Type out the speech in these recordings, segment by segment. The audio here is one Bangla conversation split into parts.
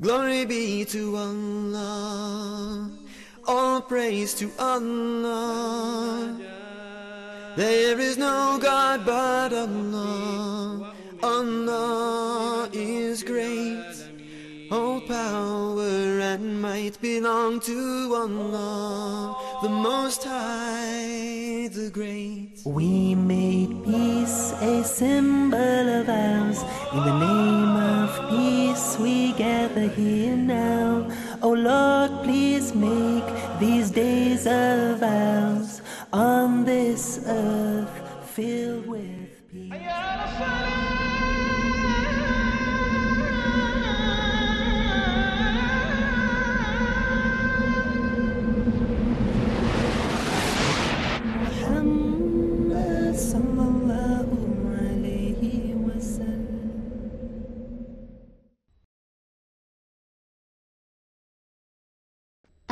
Glory be to Allah. All praise to Allah. There is no God but Allah. Allah is great. All power and might belong to Allah, the Most High, the Great. We made peace a symbol of ours. In the name of we gather here now. Oh Lord, please make these days of ours on this earth filled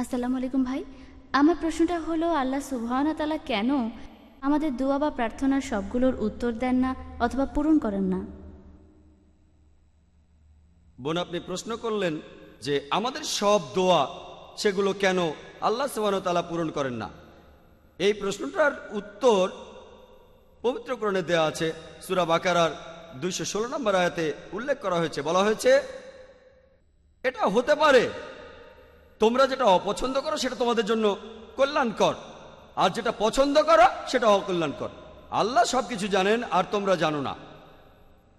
আসসালামু আলাইকুম ভাই। আমার প্রশ্নটা হলো, আল্লাহ সুবহানা তালা কেন আমাদের দোয়া বা প্রার্থনার সবগুলোর উত্তর দেন না অথবা পূরণ করেন না? বোন, আপনি প্রশ্ন করলেন যে আমাদের সব দোয়া সেগুলো কেন আল্লাহ তালা পূরণ করেন না? এই প্রশ্নটার উত্তর পবিত্রকরণে দেওয়া আছে। সুরা বাকারার দুইশো ষোলো নম্বর আয়াতে উল্লেখ করা হয়েছে। বলা হয়েছে, এটা হতে পারে তোমরা যেটা অপছন্দ করো সেটা তোমাদের জন্য কল্যাণকর। আর যেটা পছন্দ করো সেটা অকল্যাণকর। আল্লাহ সব কিছু জানেন আর তোমরা জানো না।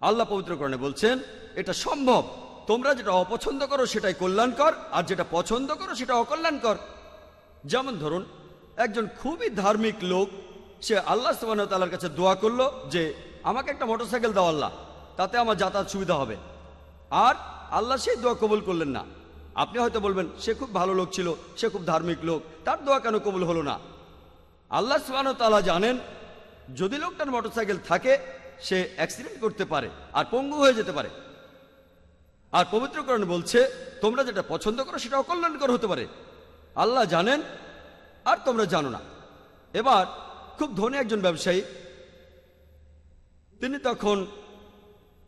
আল্লাহ পবিত্রকরণে বলছেন, এটা সম্ভব। তোমরা যেটা অপছন্দ করো সেটাই কল্যাণকর, আর যেটা পছন্দ করো সেটা অকল্যাণকর। যেমন ধরুন, একজন খুবই ধার্মিক লোক, সে আল্লাহ সুবাহতালার কাছে দোয়া করল যে, আমাকে একটা মোটরসাইকেল দাও আল্লাহ, তাতে আমার যাতায়াত সুবিধা হবে। আর আল্লাহ সেই দোয়া কবুল করলেন না। আপনি হয়তো বলবেন, সে খুব ভালো লোক ছিল, সে খুব ধার্মিক লোক, তার দোয়া কেন কবুল হলো না? আল্লাহ সুবাহতালা জানেন, যদি লোকটার মোটরসাইকেল থাকে, সে অ্যাক্সিডেন্ট করতে পারে আর পঙ্গু হয়ে যেতে পারে। আর পবিত্রকরণ বলছে, তোমরা যেটা পছন্দ করো, সেটা অকল্যাণকর হতে পারে। আল্লাহ জানেন, আর তোমরা জানো না। এবার, খুব ধনী একজন ব্যবসায়ী, তিনি তখন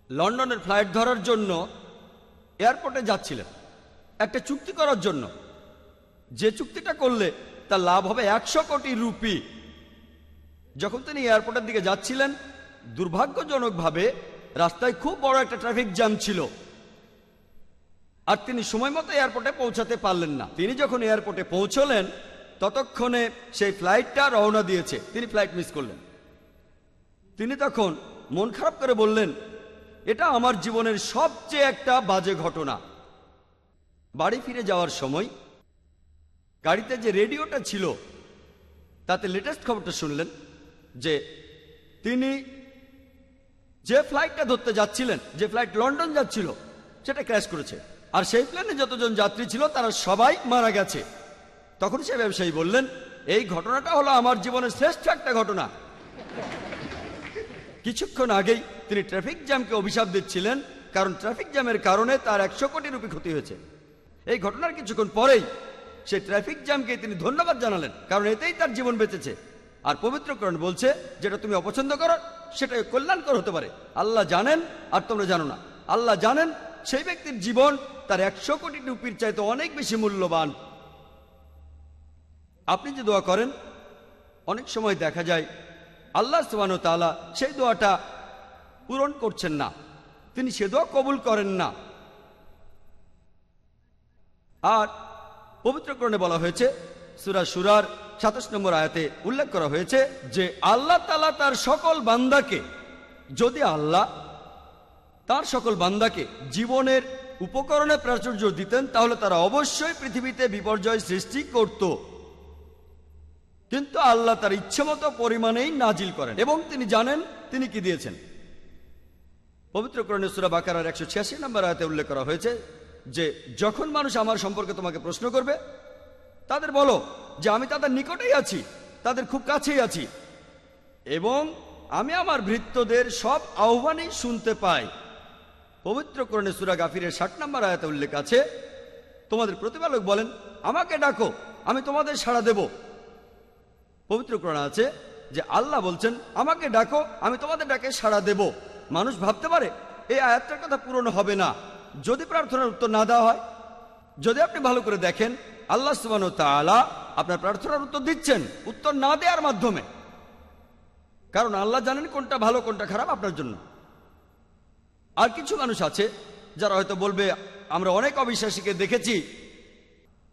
লন্ডনের ফ্লাইট ধরার জন্য এয়ারপোর্টে যাচ্ছিলেন। একটা চুক্তি করার জন্য। যে চুক্তিটা করলে তার লাভ হবে একশো কোটি রুপি। যখন তিনি এয়ারপোর্টের দিকে যাচ্ছিলেন, দুর্ভাগ্যজনকভাবে রাস্তায় খুব বড় একটা ট্রাফিক জ্যাম ছিল। আর তিনি সময় মতো এয়ারপোর্টে পৌঁছাতে পারলেন না। তিনি যখন এয়ারপোর্টে পৌঁছলেন, ততক্ষণে সেই ফ্লাইটটা রওনা দিয়েছে। তিনি ফ্লাইট মিস করলেন। তিনি তখন মন খারাপ করে বললেন, এটা আমার জীবনের সবচেয়ে একটা বাজে ঘটনা। বাড়ি ফিরে যাওয়ার সময় গাড়িতে যে রেডিওটা ছিল, তাতে লেটেস্ট খবরটা শুনলেন যে তিনি যে ফ্লাইটটা ধরতে যাচ্ছিলেন, যে ফ্লাইট লন্ডন যাচ্ছিল, সেটা ক্র্যাশ করেছে। আর সেই প্লেনে যতজন যাত্রী ছিল, তারা সবাই মারা গেছে। তখন সে ব্যবসায়ী বললেন, এই ঘটনাটা হলো আমার জীবনের শ্রেষ্ঠ একটা ঘটনা। কিছুক্ষণ আগেই তিনি ট্রাফিক জ্যামকে অভিশাপ দিচ্ছিলেন, কারণ ট্রাফিক জ্যামের কারণে তার একশো কোটি রুপি ক্ষতি হয়েছে। এই ঘটনার কিছুক্ষণ পরেই সে ট্রাফিক জ্যামকে তিনি ধন্যবাদ জানালেন, কারণ এতেই তার জীবন বেঁচেছে। আর পবিত্রকরণ বলছে, যেটা তুমি অপছন্দ করো সেটা কল্যাণকর হতে পারে। আল্লাহ জানেন, আর তোমরা জানো না। আল্লাহ জানেন, সেই ব্যক্তির জীবন তার একশো কোটি টুপির চাইতে অনেক বেশি মূল্যবান। আপনি যে দোয়া করেন, অনেক সময় দেখা যায়, আল্লাহ সুবান তালা সেই দোয়াটা পূরণ করছেন না। তিনি সে দোয়া কবুল করেন না। আর পবিত্রকরণে বলা হয়েছে, সুরা সুরার সাতাশ নম্বর আয়াতে উল্লেখ করা হয়েছে যে, আল্লাহ তালা তার সকল বান্দাকে, যদি আল্লাহ তার সকল বান্দাকে জীবনের উপকরণে প্রাচুর্য দিতেন, তাহলে তারা অবশ্যই পৃথিবীতে বিপর্যয় সৃষ্টি করত। কিন্তু আল্লাহ তার ইচ্ছেমতো পরিমাণেই নাজিল করেন এবং তিনি জানেন তিনি কি দিয়েছেন। পবিত্র করণে সুরা বাকারার একশো ছিয়াশি নম্বর আয়তে উল্লেখ করা হয়েছে যে যখন মানুষ আমার সম্পর্কে তোমাকে প্রশ্ন করবে, তাদের বলো যে আমি তাদের নিকটেই আছি, তাদের খুব কাছেই আছি। এবং আমি আমার ভৃত্যদের সব আহ্বানই শুনতে পাই। পবিত্র করণে সুরা গাফিরের ষাট নম্বর আয়াতে উল্লেখ আছে, তোমাদের প্রতিপালক বলেন, আমাকে ডাকো, আমি তোমাদের সাড়া দেব। পবিত্র করণে আছে যে আল্লাহ বলছেন, আমাকে ডাকো, আমি তোমাদের ডাকে সাড়া দেব। মানুষ ভাবতে পারে, এই আয়াতটার কথা পূরণ হবে না। যদি প্রার্থনার উত্তর না দেওয়া হয়, যদি আপনি ভালো করে দেখেন, আল্লাহ সুবান তাআলা আপনার প্রার্থনার উত্তর দিচ্ছেন, উত্তর না দেওয়ার মাধ্যমে। কারণ আল্লাহ জানেন কোনটা ভালো, কোনটা খারাপ আপনার জন্য। আর কিছু মানুষ আছে, যারা হয়তো বলবে, আমরা অনেক অবিশ্বাসীকে দেখেছি,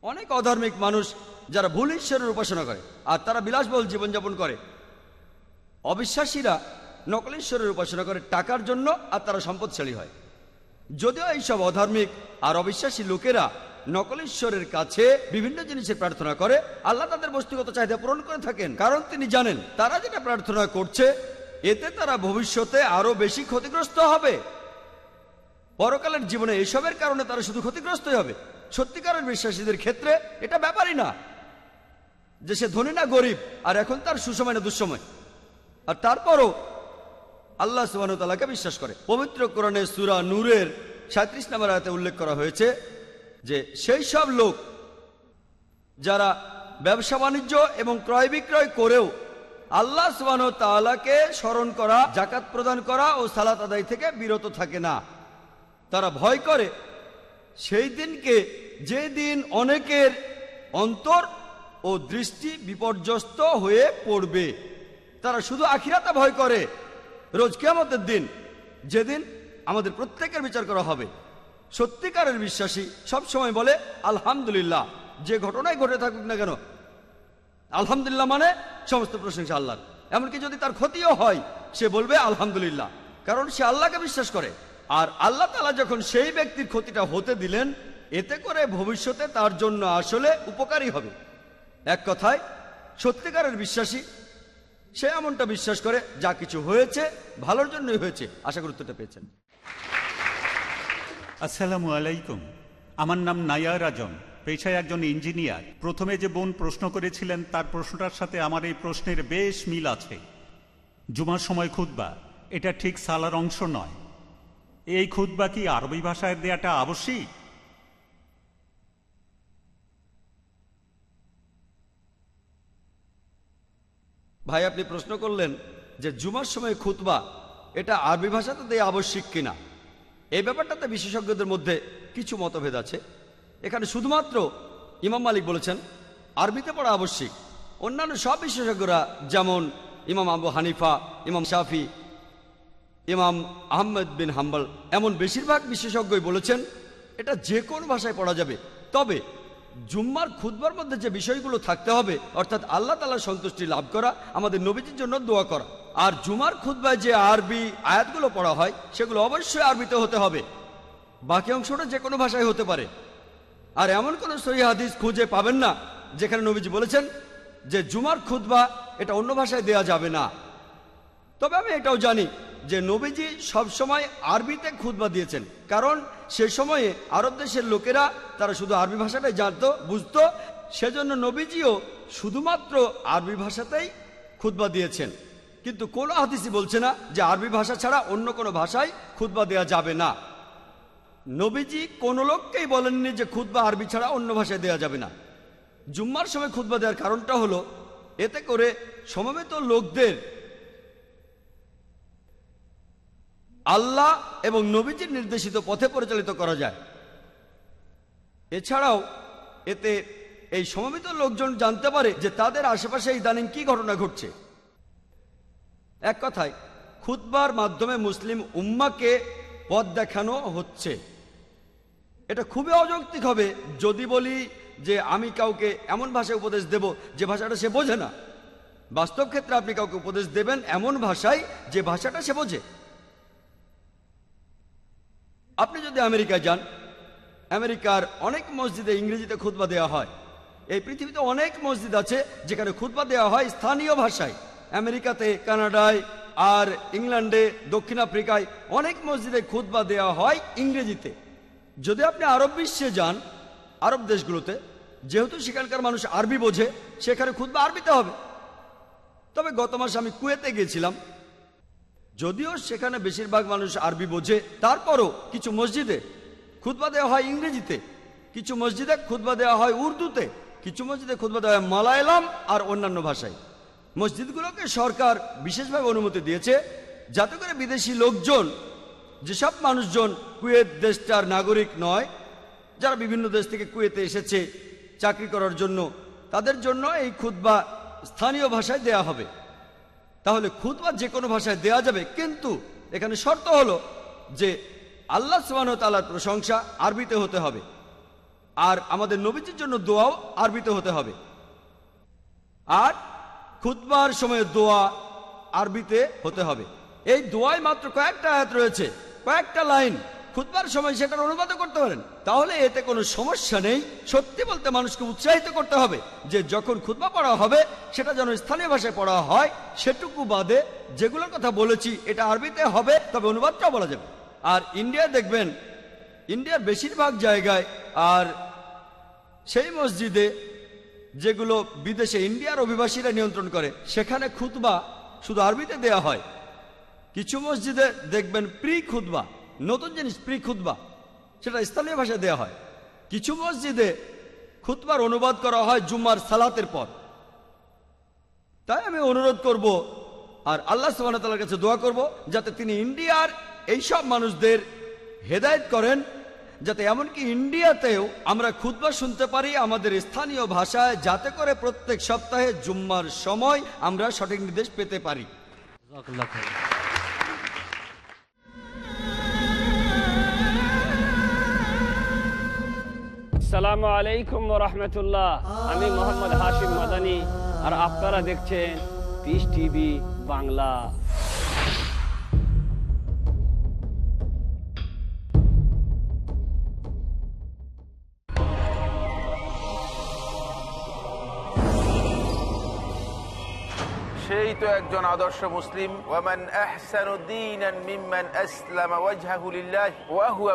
অনেক অধার্মিক মানুষ যারা ভুল ঈশ্বরের উপাসনা করে, আর তারা বিলাসবহুল জীবনযাপন করে। অবিশ্বাসীরা নকল ঈশ্বরের উপাসনা করে টাকার জন্য, আর তারা সম্পদশালী হয়। যদিও এইসব অধার্মিক আর অবিশ্বাসী লোকেরা নকলেশ্বরের কাছে বিভিন্ন জিনিসের প্রার্থনা করে, আল্লাহ তাদের বস্তুগত চাহিদা পূরণ করে থাকেন। কারণ তিনি জানেন, তারা যেটা প্রার্থনা করছে, এতে তারা ভবিষ্যতে আরও বেশি ক্ষতিগ্রস্ত হবে। পরকালের জীবনে এসবের কারণে তারা শুধু ক্ষতিগ্রস্তই হবে। সত্যিকারের বিশ্বাসীদের ক্ষেত্রে এটা ব্যাপারই না যে সে ধনী না গরিব, আর এখন তার সুসময় না দুঃসময়। আর তারপরও আল্লাহ সুবাহতালাকে বিশ্বাস করে। পবিত্র কোরআনে সুরা নূরের সাঁত্রিশ নম্বর আয়তে উল্লেখ করা হয়েছে যে, সেই সব লোক যারা ব্যবসা বাণিজ্য এবং ক্রয় বিক্রয় করেও আল্লাহ সুবাহ তালাকে স্মরণ করা জাকাত প্রদান করা ও সালাত আদায় থেকে বিরত থাকে না। তারা ভয় করে, সেই দিনকে যে দিন অনেকের অন্তর ও দৃষ্টি বিপর্যস্ত হয়ে পড়বে। তারা শুধু আখিরাতে ভয় করে রোজ কেমতের দিন, যেদিন আমাদের প্রত্যেকের বিচার করা হবে, সত্যিকারের বিশ্বাসী সব সময় বলে, আলহামদুলিল্লাহ। যে ঘটনাই ঘটে থাকুক না কেন, আলহামদুলিল্লাহ মানে সমস্ত প্রশংসা আল্লাহর। এমনকি যদি তার ক্ষতিও হয়, সে বলবে, আলহামদুলিল্লাহ। কারণ সে আল্লাহকে বিশ্বাস করে। আর আল্লাহ তালা যখন সেই ব্যক্তির ক্ষতিটা হতে দিলেন, এতে করে ভবিষ্যতে তার জন্য আসলে উপকারী হবে। এক কথায়, সত্যিকারের বিশ্বাসী সে এমনটা বিশ্বাস করে, যা কিছু হয়েছে, ভালোর জন্যই হয়েছে। আশা উত্তরটা পেয়েছেন। আসসালামু আলাইকুম। আমার নাম নায়ার আজম। পেশায় একজন ইঞ্জিনিয়ার। প্রথমে যে বোন প্রশ্ন করেছিলেন, তার প্রশ্নটার সাথে আমার এই প্রশ্নের বেশ মিল আছে। জুমার সময় খুতবা, এটা ঠিক সালার অংশ নয়। এই খুতবা কি আরবি ভাষায় দেয়াটা আবশ্যিক? ভাই, আপনি প্রশ্ন করলেন যে জুমার সময় খুতবা, এটা আরবি ভাষাতে দেয়া আবশ্যিক কিনা? এই ব্যাপারটাতে বিশেষজ্ঞদের মধ্যে কিছু মতভেদ আছে। এখানে শুধুমাত্র ইমাম মালিক বলেছেন, আরবিতে পড়া আবশ্যিক। অন্যান্য সব বিশেষজ্ঞরা, যেমন ইমাম আবু হানিফা, ইমাম শাফি, ইমাম আহমেদ বিন হাম্বল, এমন বেশিরভাগ বিশেষজ্ঞই বলেছেন, এটা যে কোনো ভাষায় পড়া যাবে। তবে জুম্মার খুদবার মধ্যে যে বিষয়গুলো থাকতে হবে, অর্থাৎ আল্লাহ তালার সন্তুষ্টি লাভ করা, আমাদের নবীজির জন্য দোয়া করা। আর জুমার খুদবায় যে আরবি আয়াতগুলো পড়া হয়, সেগুলো অবশ্যই আরবিতে হতে হবে। বাকি অংশটা যে কোনো ভাষায় হতে পারে। আর এমন কোন সহি হাদিস খুঁজে পাবেন না, যেখানে নবীজি বলেছেন যে জুমার খুদবা এটা অন্য ভাষায় দেয়া যাবে না। তবে আমি এটাও জানি যে নবীজি সবসময় আরবিতে খুদবা দিয়েছেন। কারণ সে সময়ে আরব দেশের লোকেরা তারা শুধু আরবি ভাষাটাই জানত, বুঝত, সেজন্য নবীজিও শুধুমাত্র আরবি ভাষাতেই খুদবা দিয়েছেন। কিন্তু কোনো হাদিসই বলছে না যে আরবি ভাষা ছাড়া অন্য কোনো ভাষায় খুদবা দেওয়া যাবে না। নবীজি কোনো লোককেই বলেননি যে খুদবা আরবি ছাড়া অন্য ভাষায় দেওয়া যাবে না। জুম্মার সময় খুদবা দেওয়ার কারণটা হলো, এতে করে সমবেত লোকদের আল্লাহ এবং নবীজির নির্দেশিত পথে পরিচালিত করা যায়। এছাড়াও, এতে এই সমবেত লোকজন জানতে পারে যে তাদের আশেপাশে ইদানিং কি ঘটনা ঘটছে। এক কথায়, খুতবার মাধ্যমে মুসলিম উম্মাকে পথ দেখানো হচ্ছে। এটা খুবই অযৌক্তিক হবে যদি বলি যে আমি কাউকে এমন ভাষায় উপদেশ দেব যে ভাষাটা সে বোঝে না। বাস্তব ক্ষেত্রে আপনি কাউকে উপদেশ দেবেন এমন ভাষায় যে ভাষাটা সে বোঝে। আপনি যদি আমেরিকায় যান, আমেরিকার অনেক মসজিদে ইংরেজিতে খুতবা দেওয়া হয়। এই পৃথিবীতে অনেক মসজিদ আছে যেখানে খুতবা দেওয়া হয় স্থানীয় ভাষায়। আমেরিকাতে, কানাডায় আর ইংল্যান্ডে, দক্ষিণ আফ্রিকায় অনেক মসজিদে খুতবা দেওয়া হয় ইংরেজিতে। যদি আপনি আরব বিশ্বে যান, আরব দেশগুলোতে, যেহেতু সেখানকার মানুষ আরবি বোঝে, সেখানে খুতবা আরবিতে হবে। তবে গত মাসে আমি কুয়েতে গিয়েছিলাম যদিও সেখানে বেশিরভাগ মানুষ আরবি বোঝে, তারপরও কিছু মসজিদে খুতবা দেওয়া হয় ইংরেজিতে, কিছু মসজিদে খুতবা দেওয়া হয় উর্দুতে, কিছু মসজিদে খুতবা দেওয়া হয় মালায়ালাম আর অন্যান্য ভাষায়। মসজিদগুলোকে সরকার বিশেষভাবে অনুমতি দিয়েছে যাতে করে বিদেশি লোকজন, যেসব মানুষজন কুয়েত দেশটার নাগরিক নয়, যারা বিভিন্ন দেশ থেকে কুয়েতে এসেছে চাকরি করার জন্য, তাদের জন্য এই খুতবা স্থানীয় ভাষায় দেয়া হবে। তাহলে খুতবা যে কোনো ভাষায় দেয়া যাবে, কিন্তু এখানে শর্ত হলো যে আল্লাহ সুবাহ তালার প্রশংসা আরবিতে হতে হবে, আর আমাদের নবীজির জন্য দোয়াও আরবিতে হতে হবে। আর খুতবার সময় দোয়া আরবিতে হতে হবে। এই দোয়ায় মাত্র কয়েকটা আয়াত রয়েছে, কয়েকটা লাইন খুতবার সময় সেটার অনুবাদ করতে পারেন। তাহলে এতে কোনো সমস্যা নেই। সত্যি বলতে মানুষকে উৎসাহিত করতে হবে যে যখন খুতবা পড়া হবে, সেটা যেন স্থানীয় ভাষায় পড়া হয়, সেটুকু বাদে যেগুলোর কথা বলেছি, এটা আরবিতে হবে, তবে অনুবাদটাও বলা যাবে। আর ইন্ডিয়া দেখবেন, ইন্ডিয়ার বেশিরভাগ জায়গায় আর সেই মসজিদে যেগুলো বিদেশে ইন্ডিয়ার অভিবাসীরা নিয়ন্ত্রণ করে, সেখানে খুতবা শুধু আরবিতে দেয়া হয়। কিছু মসজিদে দেখবেন প্রি খুতবা নতুন জিনিস প্রি খুতবা সেটা স্থানীয় ভাষায় দেয়া হয়। কিছু মসজিদে খুতবার অনুবাদ করা হয় জুম্মার সালাতের পর। তাই আমি অনুরোধ করব আর আল্লাহ সুবাহতালার কাছে দোয়া করব যাতে তিনি ইন্ডিয়ার এইসব মানুষদের হেদায়েত করেন, যাতে এমনকি ইন্ডিয়াতেও আমরা খুতবা শুনতে পারি, আমাদের স্থানীয় ভাষায়, যাতে করে প্রত্যেক সপ্তাহে জুম্মার সময় আমরা সঠিক নির্দেশ পেতে পারি। সালামু আলাইকুম রহমতুল্লাহ। আমি মোহাম্মদ হাশিম মাদানি, আর আপনারা দেখছেন পিস টিভি বাংলা। সেই তো একজন আদর্শ মুসলিম। ওয়ামান আহসানু দীনান মিম্মান আসলামা ওয়াজহাহু লিল্লাহ ওয়া হুয়া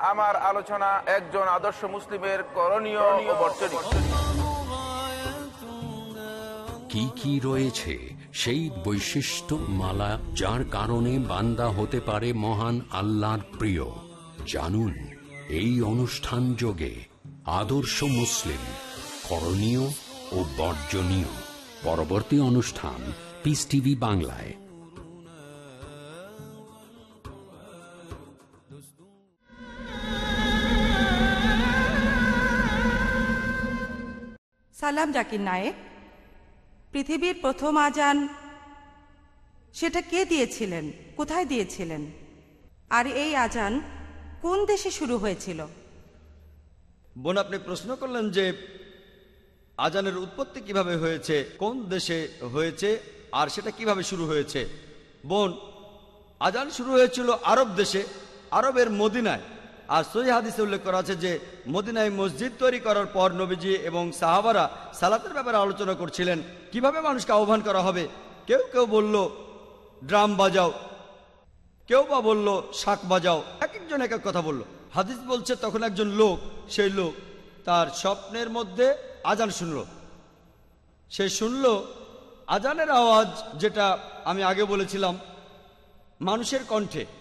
আমার আলোচনা একজন আদর্শ মুসলিমের করণীয় কি কি রয়েছে সেই বৈশিষ্ট্য মালা যার কারণে বান্দা হতে পারে মহান আল্লাহর প্রিয়। জানুন, এই অনুষ্ঠান যোগে আদর্শ মুসলিম, করণীয় ও বর্জনীয়। পরবর্তী অনুষ্ঠান পিস টিভি বাংলায়। সালাম জাকির নায়েক পৃথিবীর প্রথম আজান, সেটা কে দিয়েছিলেন? কোথায় দিয়েছিলেন? আর এই আজান কোন দেশে শুরু হয়েছিল? বোন, আপনি প্রশ্ন করলেন যে আজানের উৎপত্তি কীভাবে হয়েছে, কোন দেশে হয়েছে, আর সেটা কীভাবে শুরু হয়েছে? বোন, আজান শুরু হয়েছিল আরব দেশে, আরবের মদিনায়। আর সহি হাদিসে উল্লেখ করা আছে যে, মদিনায় মসজিদ তৈরি করার পর নবীজি এবং সাহাবারা সালাতের ব্যাপারে আলোচনা করছিলেন। কীভাবে মানুষকে আহ্বান করা হবে? কেউ কেউ বলল, ড্রাম বাজাও। কেউ বা বলল, শাক বাজাও। এক একজন এক এক কথা বলল। হাদিস বলছে, তখন একজন লোক, সেই লোক তার স্বপ্নের মধ্যে আজান শুনল। সে শুনল, আজানের আওয়াজ যেটা আমি আগে বলেছিলাম, মানুষের কণ্ঠে।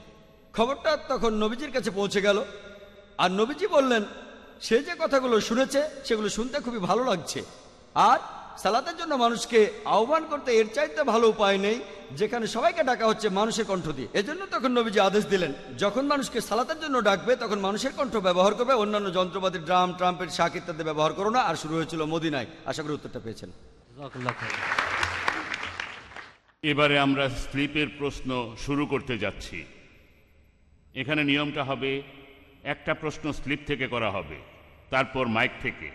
খবরটা তখন নবীজির কাছে পৌঁছে গেল। আর নবীজি বললেন, সে যে কথাগুলো শুনেছে, সেগুলো শুনতে খুবই ভালো লাগছে। আর সালাতের জন্য মানুষকে আহ্বান করতে এর চাইতে ভালো উপায় নেই, যেখানে সবাইকে ডাকা হচ্ছে মানুষের কণ্ঠ দিয়ে। এজন্য তখন নবীজি আদেশ দিলেন, যখন মানুষকে সালাতের জন্য ডাকবে, তখন মানুষের কণ্ঠ ব্যবহার করবে, অন্যান্য যন্ত্রপাতি, ড্রাম, ট্রাম্পের শাক ইত্যাদি ব্যবহার করো না, আর শুরু হয়েছিল মদিনায়। আশা করি উত্তরটা পেয়েছেন। এবারে আমরা স্লিপের প্রশ্ন শুরু করতে যাচ্ছি। এখানে নিয়মটা হবে, একটা প্রশ্ন স্লিপ থেকে করা হবে, তারপর মাইক থেকে,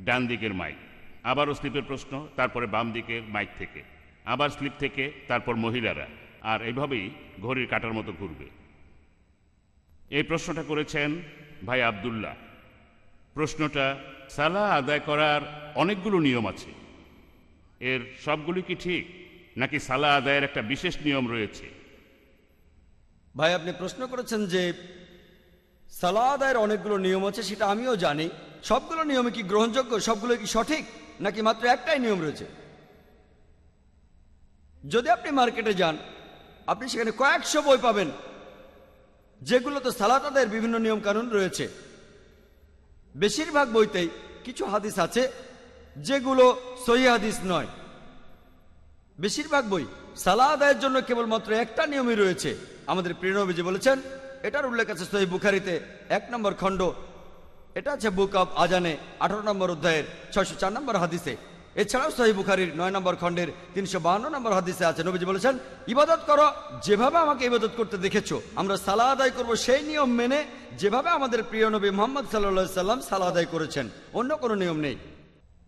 ডান দিকের মাইক, আবারও স্লিপের প্রশ্ন, তারপরে বাম দিকের মাইক থেকে, আবার স্লিপ থেকে, তারপর মহিলারা, আর এইভাবেই ঘড়ির কাটার মতো ঘুরবে। এই প্রশ্নটা করেছেন ভাই আবদুল্লাহ। প্রশ্নটা, সালা আদায় করার অনেকগুলো নিয়ম আছে। এর সবগুলি কি ঠিক? নাকি সালা আদায়ের একটা বিশেষ নিয়ম রয়েছে? ভাই, আপনি প্রশ্ন করেছেন যে সালাদায়ের অনেকগুলো নিয়ম আছে, সেটা আমিও জানি। সবগুলো নিয়মে কি গ্রহণযোগ্য সবগুলো কি সঠিক, নাকি মাত্র একটাই নিয়ম রয়েছে? যদি আপনি মার্কেটে যান, আপনি সেখানে কয়েকশো বই পাবেন, যেগুলোতে সালাতাদের বিভিন্ন নিয়ম কানুন রয়েছে। বেশিরভাগ বইতেই কিছু হাদিস আছে, যেগুলো সহি হাদিস নয়। বেশিরভাগ বই সালা আদায়ের জন্য কেবলমাত্র একটা নিয়মই রয়েছে। আমাদের প্রিয়নবীজি বলেছেন, এটার উল্লেখ আছে সহি বুখারিতে, এক নম্বর খণ্ড। এটা আছে বুক অব আজানে, আঠারো নম্বর অধ্যায়ের ছয়শো চার নম্বর হাদিসে। এছাড়াও সহি বুখারির নয় নম্বর খণ্ডের তিনশো বাহান্ন নম্বর হাদিসে আছে, নবীজি বলেছেন, ইবাদত করো, যেভাবে আমাকে ইবাদত করতে দেখেছ, আমরা সালা আদায় করব সেই নিয়ম মেনে যেভাবে আমাদের প্রিয় নবী মোহাম্মদ সাল্লা সাল্লাম সালা আদায় করেছেন। অন্য কোনো নিয়ম নেই।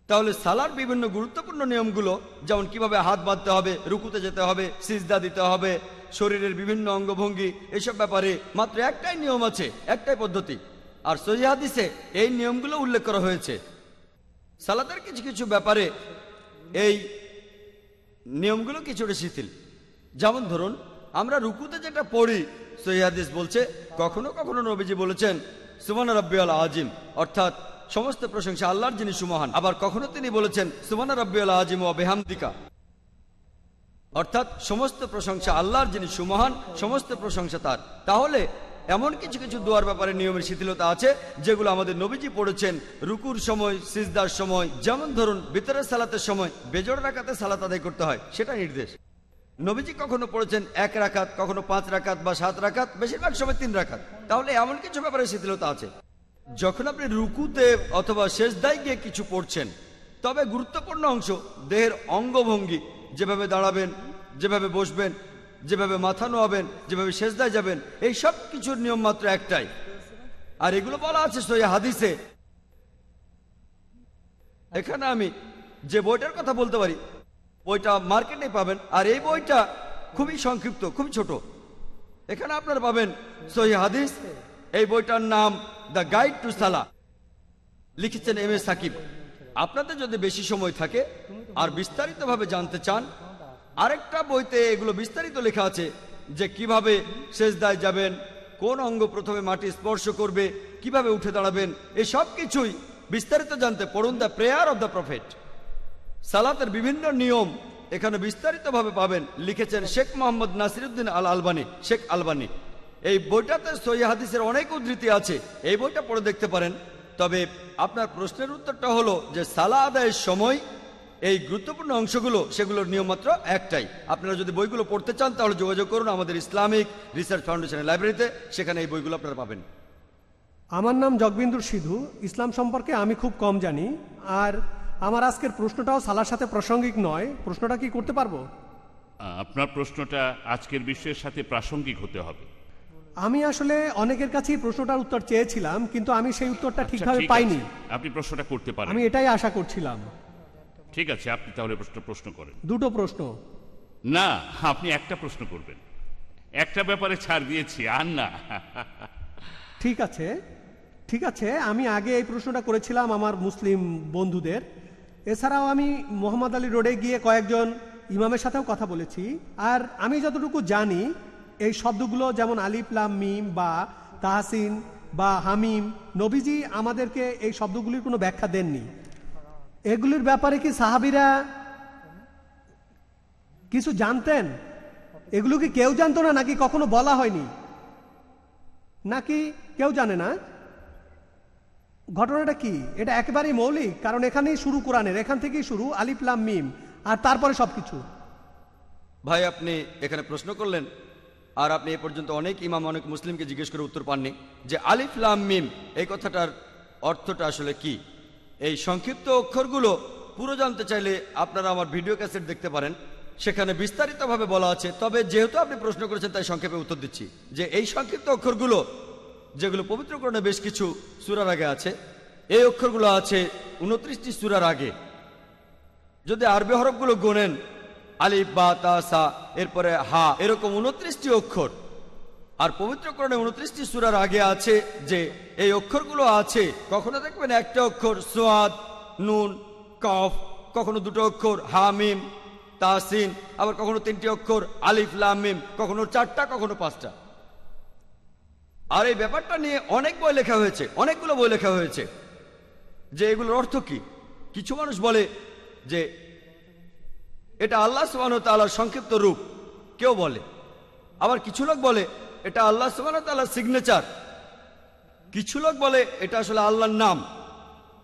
তাহলে সালার বিভিন্ন গুরুত্বপূর্ণ নিয়মগুলো, যেমন কীভাবে হাত বাঁধতে হবে, রুকুতে যেতে হবে, সিজদা দিতে হবে, শরীরের বিভিন্ন অঙ্গভঙ্গি, এসব ব্যাপারে মাত্র একটাই নিয়ম আছে, একটাই পদ্ধতি। আর সহিহাদিসে এই নিয়মগুলো উল্লেখ করা হয়েছে। সালাতের কিছু কিছু ব্যাপারে এই নিয়মগুলো কিছুটা শিথিল। যেমন ধরুন, আমরা রুকুতে যেটা পড়ি সহিহাদিস বলছে, কখনো কখনো নবীজি বলেছেন সুমান রব্বিআল আজিম অর্থাৎ সমস্ত প্রশংসা আল্লাহর যিনি সুমহান। আবার কখনো তিনি বলেছেন সুমান রব্বিআল আজিম ও বেহামদিকা। অর্থাৎ সমস্ত প্রশংসা আল্লাহর যিনি সুমহান, সমস্ত প্রশংসা তার। তাহলে এমন কিছু কিছু দোয়ার ব্যাপারে নিয়মের শিথিলতা আছে, যেগুলো আমাদের নবীজি পড়েছেন, রুকুর সময়, সিজদার সময়, যেমন ধরুন ভিতরের সালাতের সময়, বেজোড় রাখাতে সালাত আদায় করতে হয়, সেটা নির্দেশ। নবীজি কখনো পড়েছেন এক রাকাত, কখনো পাঁচ রাকাত বা সাত রাখাত বেশিরভাগ সময় তিন রাকাত। তাহলে এমন কিছু ব্যাপারে শিথিলতা আছে। যখন আপনি রুকুতে অথবা শেষদায় গিয়ে কিছু পড়ছেন, তবে গুরুত্বপূর্ণ অংশ দেহের অঙ্গভঙ্গি, যেভাবে দাঁড়াবেন, যেভাবে বসবেন, যেভাবে মাথা নোয়াবেন, যেভাবে শেষদায় যাবেন, এই সব কিছুর নিয়ম মাত্র একটাই। আর এগুলো বলা আছে সই হাদিসে। এখানে আমি যে বইটার কথা বলতে পারি, বইটা মার্কেটে পাবেন, আর এই বইটা খুবই সংক্ষিপ্ত, খুবই ছোট। এখানে আপনারা পাবেন সহি হাদিস এই বইটার নাম দ্য গাইড টু সালা। লিখেছেন এম এ সাকিব। আপনাদের যদি বেশি সময় থাকে আর বিস্তারিতভাবে জানতে চান, আরেকটা বইতে এগুলো বিস্তারিত লেখা আছে যে কীভাবে শেষদায় যাবেন, কোন অঙ্গ প্রথমে মাটি স্পর্শ করবে, কীভাবে উঠে দাঁড়াবেন এই সব কিছুই বিস্তারিত জানতে পড়ুন the prayer of the prophet. সালাতের বিভিন্ন নিয়ম এখানে বিস্তারিতভাবে পাবেন, লিখেছেন শেখ মোহাম্মদ নাসিরুদ্দিন আল আলবানি শেখ আলবানি। এই বইটাতে সহি হাদিসের অনেক উদ্ধৃতি আছে। এই বইটা পড়ে দেখতে পারেন। তবে আপনার প্রশ্নের উত্তরটা হলো যে সালা আদায়ের সময় এই গুরুত্বপূর্ণ অংশগুলো সেগুলোর নিয়ম মাত্র একটাই। আপনারা যদি বইগুলো পড়তে চান তাহলে যোগাযোগ করুন আমাদের ইসলামিক রিসার্চ ফাউন্ডেশনের লাইব্রেরিতে। সেখানে এই বইগুলো আপনারা পাবেন। আমার নাম জগবিন্দুর সিধু। ইসলাম সম্পর্কে আমি খুব কম জানি। আর আমার আজকের প্রশ্নটাও সালার সাথে প্রাসঙ্গিক নয়। প্রশ্নটা কি করতে পারব? আপনার প্রশ্নটা আজকের বিশ্বের সাথে প্রাসঙ্গিক হতে হবে। আমি আসলে অনেকের কাছেই প্রশ্নটার উত্তর চেয়েছিলাম কিন্তু আমি সেই উত্তরটা আচ্ছা, ঠিকভাবে পাইনি। আপনি প্রশ্নটা করতে পারেন। আমি এটাই আশা করছিলাম। ঠিক আছে আপনি তাহলে প্রশ্ন প্রশ্ন করেন। দুটো প্রশ্ন। না আপনি একটা প্রশ্ন করবেন। একটা ব্যাপারে ছাড় দিয়েছি আর না। ঠিক আছে ঠিক আছে আমি আগে এই প্রশ্নটা করেছিলাম আমার মুসলিম বন্ধুদের। এছাড়াও আমি মোহাম্মদ আলী রোডে গিয়ে কয়েকজন ইমামের সাথেও কথা বলেছি। আর আমি যতটুকু জানি এই শব্দগুলো যেমন আলিফলাম মিম, বা, তাহসিন, বা, হামিম, নবীজি আমাদেরকে এই শব্দগুলির কোনো ব্যাখ্যা দেননি। এগুলির ব্যাপারে কি সাহাবিরা কিছু জানতেন? এগুলো কি কেউ জানতো না, নাকি কখনো বলা হয়নি? নাকি কেউ জানে না? ঘটনাটা কি? এটা একেবারেই মৌলিক, কারণ এখানেই শুরু কোরআনের, এখান থেকেই শুরু আলিফলাম মিম, আর তারপরে সবকিছু। ভাই, আপনি এখানে প্রশ্ন করলেন আর আপনি এ পর্যন্ত অনেক ইমাম, অনেক মুসলিমকে জিজ্ঞেস করে উত্তর পাননি যে আলিফ লাম মিম, এই কথাটার অর্থটা আসলে কি? এই সংক্ষিপ্ত অক্ষরগুলো পুরো জানতে চাইলে আপনারা আমার ভিডিও ক্যাসেট দেখতে পারেন। সেখানে বিস্তারিতভাবে বলা আছে, তবে যেহেতু আপনি প্রশ্ন করেছেন, তাই সংক্ষেপে উত্তর দিচ্ছি যে এই সংক্ষিপ্ত অক্ষরগুলো, যেগুলো পবিত্রকরণে বেশ কিছু সুরার আগে আছে, এই অক্ষরগুলো আছে উনত্রিশটি সুরার আগে। যদি আরবি হরফগুলো গোনেন আলিফ, বা, তা, সা, এরপরে হা, এরকম উনত্রিশটি অক্ষর। আর পবিত্রকরণে উনত্রিশটি সুরার আগে আছে যে, এই অক্ষরগুলো আছে, কখনো দেখবেন একটা অক্ষর সোয়াদ, নুন, কফ, কখনো দুটো অক্ষর হা, মিম তাসিন আবার কখনো তিনটি অক্ষর আলিফ লাম মিম, কখনো চারটা, কখনো পাঁচটা। আর এই ব্যাপারটা নিয়ে অনেক বই লেখা হয়েছে, অনেকগুলো বই লেখা হয়েছে। যে এগুলোর অর্থ কি? কিছু মানুষ বলে যে এটা আল্লাহ সুবাহ তাল্লাহর সংক্ষিপ্ত রূপ। কেউ বলে। আবার কিছু লোক বলে, এটা আল্লাহ সুবাহ তাল্লাহর সিগনেচার কিছু লোক বলে, এটা আসলে আল্লাহর নাম।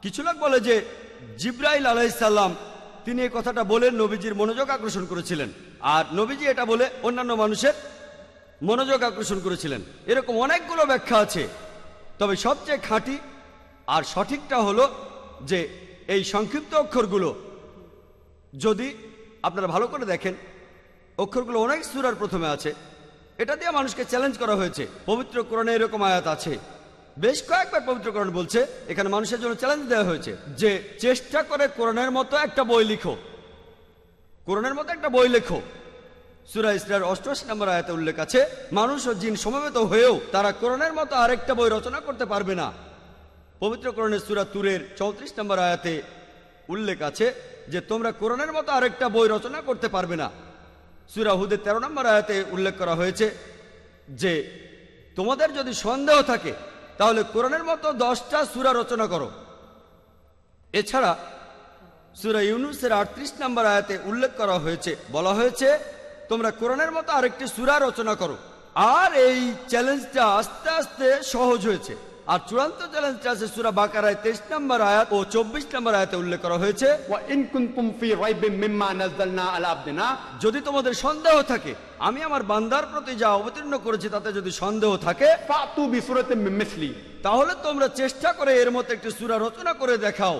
কিছু লোক বলে যে, জিব্রাইল আলাইসাল্লাম তিনি এই কথাটা বলে নবীজির মনোযোগ আকর্ষণ করেছিলেন। আর নবীজি এটা বলে অন্যান্য মানুষের মনোযোগ আকর্ষণ করেছিলেন। এরকম অনেকগুলো ব্যাখ্যা আছে। তবে সবচেয়ে খাঁটি আর সঠিকটা হলো যে, এই সংক্ষিপ্ত অক্ষরগুলো যদি আপনারা ভালো করে দেখেন। অক্ষরগুলো অনেক সুরার প্রথমে আছে। এটা দিয়ে মানুষকে চ্যালেঞ্জ করা হয়েছে। পবিত্র কোরআনে এরকম আয়াত আছে। বেশ কয়েকবার পবিত্র কোরআন বলছে, এখানে মানুষের জন্য চ্যালেঞ্জ দেওয়া হয়েছে যে চেষ্টা করে কোরআনের মতো একটা বই লিখো। কোরআনের মতো একটা বই লেখো। সুরা ইসরার অষ্টআশি নম্বর আয়াতে উল্লেখ আছে, মানুষ ও জিন সমবেত হয়েও তারা কোরআনের মতো আরেকটা বই রচনা করতে পারবে না। পবিত্র কোরআনের সুরা তুরের চৌত্রিশ নম্বর আয়াতে উল্লেখ আছে যে তোমরা কোরআনের মতো আরেকটা বই রচনা করতে পারবে না। সুরা হুদের তেরো নম্বর আয়াতে উল্লেখ করা হয়েছে যে, তোমাদের যদি সন্দেহ থাকে, তাহলে কোরআনের মতো দশটা সুরা রচনা করো। এছাড়া সুরা ইউনুসের আটত্রিশ নম্বর আয়াতে উল্লেখ করা হয়েছে, বলা হয়েছে, তোমরা কোরআনের মতো আরেকটি সুরা রচনা করো। আর এই চ্যালেঞ্জটা আস্তে আস্তে সহজ হয়েছে। আর চূড়ান্ত চ্যালেঞ্জটা আছে সুরা বাকারায় তেইশ নম্বর আয়াত ও চব্বিশ নম্বর আয়াতে উল্লেখ করা হয়েছে। যদি তোমাদের সন্দেহ থাকে আমি আমার বান্দার প্রতি যা অবতীর্ণ করেছি তাতে যদি সন্দেহ থাকে তাহলে তোমরা চেষ্টা করে এর মতো একটি সুরা রচনা করে দেখাও।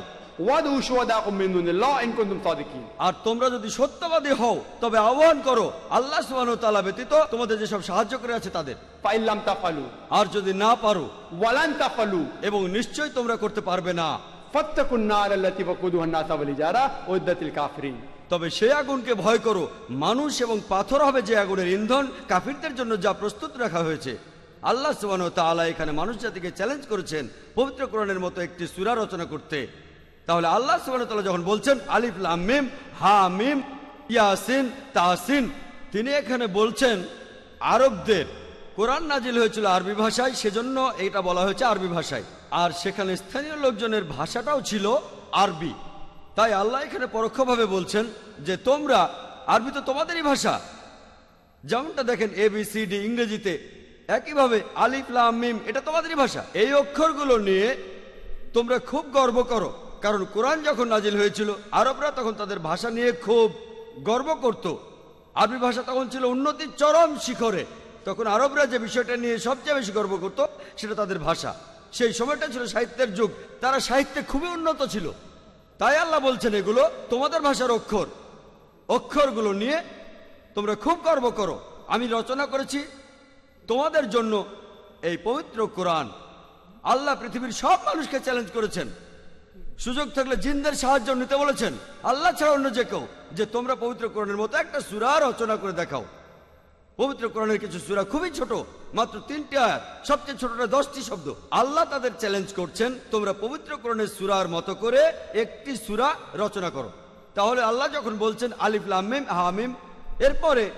আর তোমরা যদি সত্যবাদী হও তবে আহ্বান করো আল্লাহ সুবহানাহু ওয়া তাআলা ব্যতীত তোমাদের যেসব সাহায্য করে আছে তাদের। ফাইল্লাম তাফালু আর যদি না পারো ওয়ালান তাফালু এবং নিশ্চয়ই তোমরা করতে পারবে না। তবে সেই আগুনকে ভয় করো মানুষ এবং পাথর হবে যে আগুনের ইন্ধন কাফিরদের জন্য যা প্রস্তুত রাখা হয়েছে। আল্লাহ সুবহানাহু ওয়া তাআলা এখানে মানুষ জাতিকে চ্যালেঞ্জ করেছেন পবিত্র কোরআনের মতো একটি সূরা রচনা করতে। তাহলে আল্লাহ তাআলা যখন বলছেন, আলিফ, লাম, মিম, হা, মিম, ইয়াসিন তাসিন তিনি এখানে বলছেন আরবদের, কোরআন নাজিল হয়েছিল আরবি ভাষায়, সেজন্য এটা বলা হয়েছে আরবি ভাষায়। আর সেখানে স্থানীয় লোকজনের ভাষাটাও ছিল আরবি। তাই আল্লাহ এখানে পরোক্ষভাবে বলছেন যে তোমরা, আরবি তো তোমাদেরই ভাষা। যেমনটা দেখেন এ বি সি ডি ইংরেজিতে, একইভাবে আলিফ, লাম, মিম, এটা তোমাদেরই ভাষা। এই অক্ষরগুলো নিয়ে তোমরা খুব গর্ব করো। কারণ কোরআন যখন নাজিল হয়েছিল, আরবরা তখন তাদের ভাষা নিয়ে খুব গর্ব করত। আরবি ভাষা তখন ছিল উন্নতির চরম শিখরে। তখন আরবরা যে বিষয়টা নিয়ে সবচেয়ে বেশি গর্ব করত, সেটা তাদের ভাষা। সেই সময়টা ছিল সাহিত্যের যুগ, তারা সাহিত্যে খুবই উন্নত ছিল। তাই আল্লাহ বলছেন, এগুলো তোমাদের ভাষার অক্ষর। অক্ষরগুলো নিয়ে তোমরা খুব গর্ব করো। আমি রচনা করেছি তোমাদের জন্য এই পবিত্র কোরআন। আল্লাহ পৃথিবীর সব মানুষকে চ্যালেঞ্জ করেছেন। সুযোগ থাকলে জিনদের সাহায্য নিতে বলেছেন। আল্লাহ ছাড়া অন্য যে কেউ। যে তোমরা পবিত্র কোরআনের মতো একটা সুরা রচনা করে দেখাও। পবিত্র কোরআনের কিছু সুরা খুবই ছোট, মাত্র তিনটি আয়াত। সবচেয়ে ছোটটা দশটি শব্দ। আল্লাহ তাদের চ্যালেঞ্জ করছেন, তোমরা পবিত্র কোরআনের সুরার মতো করে একটি সুরা রচনা করো। তাহলে আল্লাহ যখন বলছেন, আলিফ লামিম হামিম এরপরে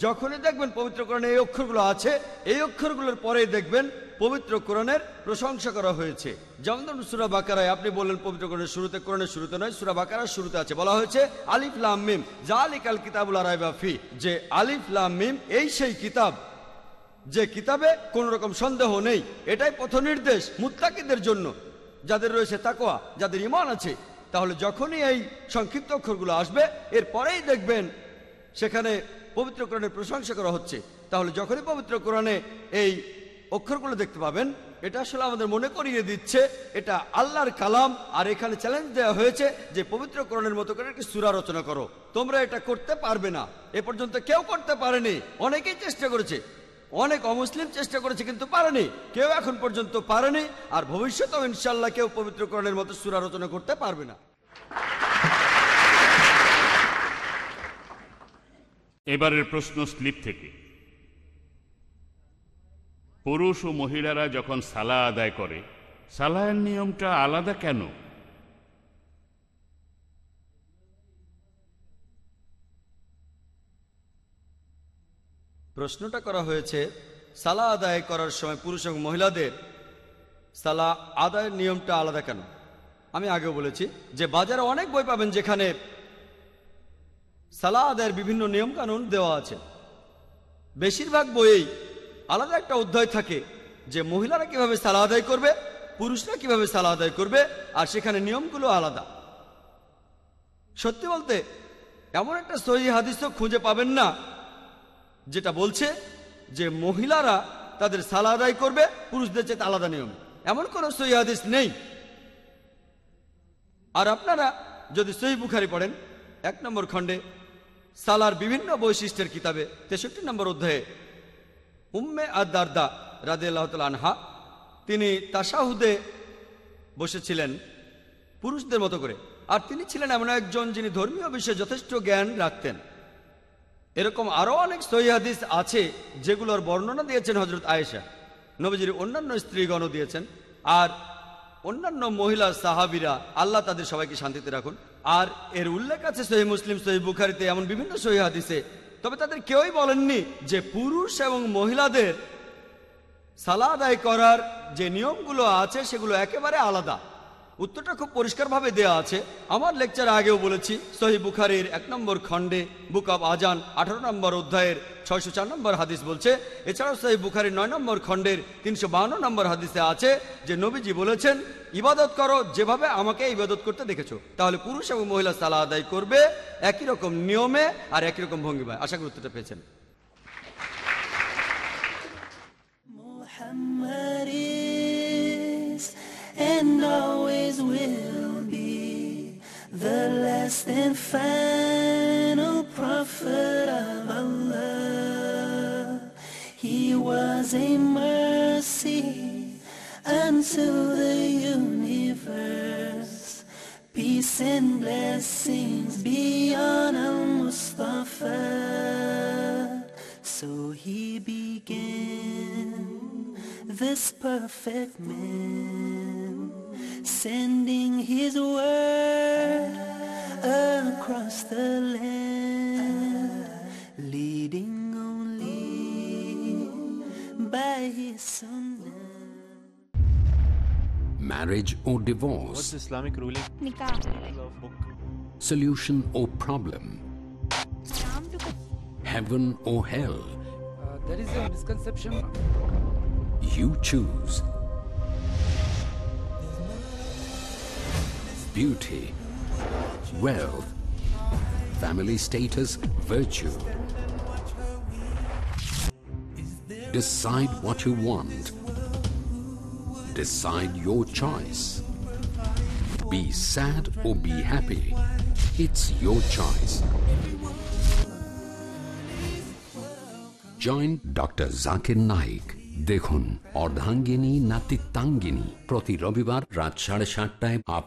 যখনই দেখবেন পবিত্র কোরআনে এই অক্ষরগুলো আছে, এই অক্ষরগুলোর পরেই দেখবেন পবিত্র কোরআনের প্রশংসা করা হয়েছে। যেমন ধরুন সুরা বাকারায় আপনি বললেন পবিত্র কোরআনের শুরুতে কোরআনের শুরুতে নয়, সুরা বাকারার শুরুতে আছে। বলা হয়েছে, আলিফ লাম মিম জালিক আল কিতাবুল আরাইবাফি যে আলিফ লাম মিম, এই সেই কিতাব, যে কিতাবে কোন রকম সন্দেহ নেই। এটাই পথ নির্দেশ মুত্তাকিদের জন্য। যাদের রয়েছে তাকোয়া যাদের ইমান আছে, তাহলে যখনই এই সংক্ষিপ্ত অক্ষরগুলো আসবে, এরপরেই দেখবেন সেখানে পবিত্র কোরআনের প্রশংসা করা হচ্ছে। তাহলে যখনই পবিত্র কোরআনে এই অক্ষরগুলো দেখতে পাবেন। এটা আসলে আমাদের মনে করিয়ে দিচ্ছে, এটা আল্লাহর কালাম, আর এখানে চ্যালেঞ্জ দেওয়া হয়েছে যে পবিত্র করণের মতো করে একটি সুরা রচনা করো। তোমরা এটা করতে পারবে না। এ পর্যন্ত কেউ করতে পারেনি। অনেকেই চেষ্টা করেছে। অনেক অমুসলিম চেষ্টা করেছে কিন্তু পারেনি। কেউ এখন পর্যন্ত পারেনি, আর ভবিষ্যতেও ইনশাল্লাহ কেউ পবিত্র করণের মতো সুরা রচনা করতে পারবে না। এবারের প্রশ্ন স্লিপ থেকে। পুরুষ ও মহিলারা যখন সালা আদায় করে সালায়ের নিয়মটা আলাদা কেন? প্রশ্নটা করা হয়েছে সালা আদায় করার সময় পুরুষ এবং মহিলাদের সালা আদায়ের নিয়মটা আলাদা কেন? আমি আগেও বলেছি যে বাজারে অনেক বই পাবেন যেখানে সালা আদায়ের বিভিন্ন নিয়মকানুন দেওয়া আছে। বেশিরভাগ বইয়েই আলাদা একটা অধ্যায় থাকে যে মহিলারা কীভাবে সালা আদায় করবে, পুরুষরা কীভাবে সালা আদায় করবে, আর সেখানে নিয়মগুলো আলাদা। সত্যি বলতে, এমন একটা সহি হাদিসও খুঁজে পাবেন না, যেটা বলছে যে মহিলারা তাদের সালা আদায় করবে, পুরুষদের চেয়ে আলাদা নিয়ম। এমন কোনো সহি হাদিস নেই। আর আপনারা যদি সহি বুখারি পড়েন, এক নম্বর খণ্ডে, সালার বিভিন্ন বৈশিষ্ট্যের কিতাবে তেষট্টি নম্বর অধ্যায়ে উম্মে আদারদা রাদে আল্লাহ আনহা, তিনি তাসাহুদে বসেছিলেন পুরুষদের মতো করে। আর তিনি ছিলেন এমন একজন যিনি ধর্মীয় বিষয়ে যথেষ্ট জ্ঞান রাখতেন। এরকম আরও অনেক সহিহাদিস আছে যেগুলোর বর্ণনা দিয়েছেন হজরত আয়েশা। নবীজির অন্যান্য স্ত্রীগণও দিয়েছেন। আর অন্যান্য মহিলা সাহাবিরা, আল্লাহ তাদের সবাইকে শান্তিতে রাখুন। আর এর উল্লেখ আছে সহি মুসলিম, সহি বুখারিতে এমন বিভিন্ন সহি হাদিসে তবে তাদের কেউই বলেননি যে পুরুষ এবং মহিলাদের সালা আদায় করার যে নিয়মগুলো আছে, সেগুলো একেবারে আলাদা। উত্তরটা খুব পরিষ্কারভাবে দেয়া আছে। আমার লেকচার আগেও বলেছি সহি বুখারির এক নম্বর খণ্ডে, বুক অব আজান আঠারো নম্বর অধ্যায়ের ছয়শো চার নম্বর হাদিস বলছে, এছাড়াও সহি বুখারির নয় নম্বর খণ্ডের তিনশো বাহান্ন নম্বর হাদিসে আছে যে নবীজি বলেছেন, ইবাদত করো যেভাবে আমাকে ইবাদত করতে দেখেছ, তাহলে পুরুষ এবং মহিলা সালা আদায় করবে একই রকম নিয়মে আর একই রকম ভঙ্গিমায়। আশা করি উত্তরটা পেয়েছেন। is and always will be the last and final prophet of Allah. He was a mercy unto the universe. Peace and blessings be on Al Mustafa. So he began this perfect man, sending his word across the land, leading only by his sunnah. Marriage or divorce, What's Islamic ruling? Nikah. solution or problem, heaven or hell. Uh, there is a misconception. You choose. Beauty, wealth, family status, virtue. Decide what you want. Decide your choice. Be sad or be happy. It's your choice. Joint doctor Zakir Naik দেখুন অর্ধাঙ্গিনী নাতিত্বাঙ্গিনী প্রতি রবিবার রাত সাড়ে সাতটায় আপ